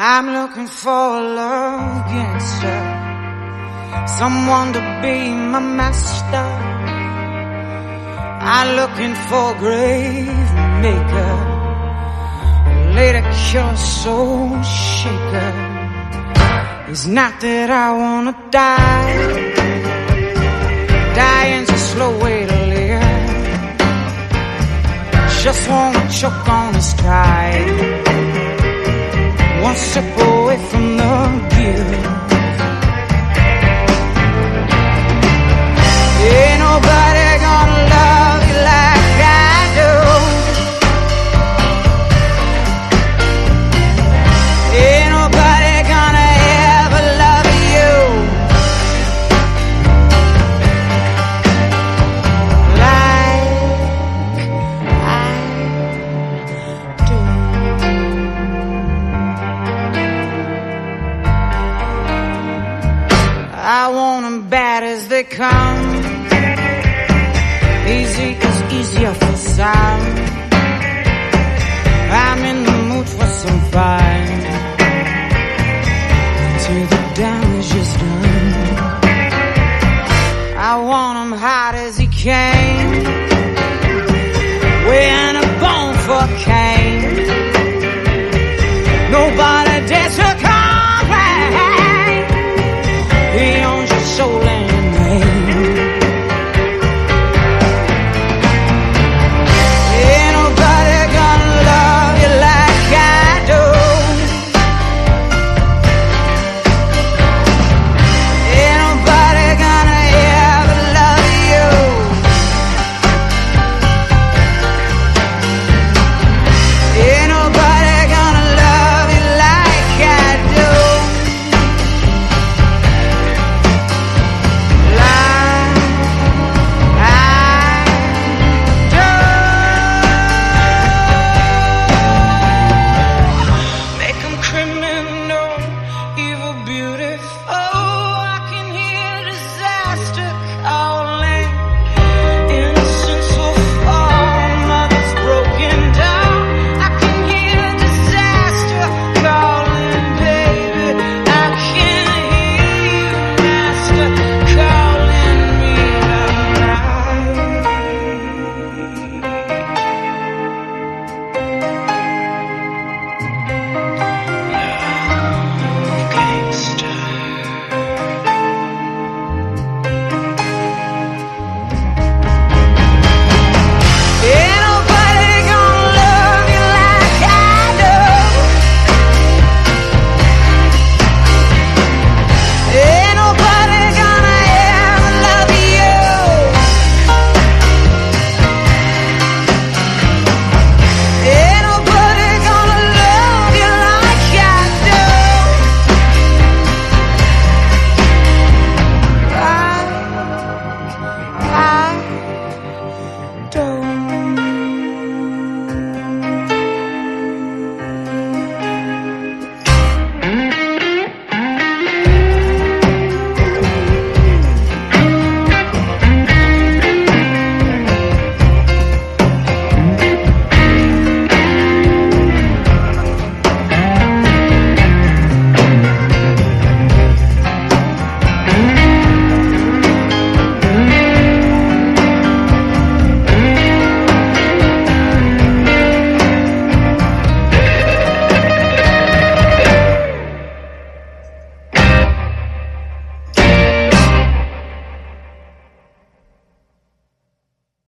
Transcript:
I'm looking for a love gangster. Someone to be my master. I'm looking for a grave maker. A lady cure soul shaker. It's not that I wanna die. Dying's a slow way to live. Just wanna choke on this tide one step away from I want them bad as they come. Easy is easier for some. I'm in the mood for some fun. Till the damage is done. I want him hot as he came.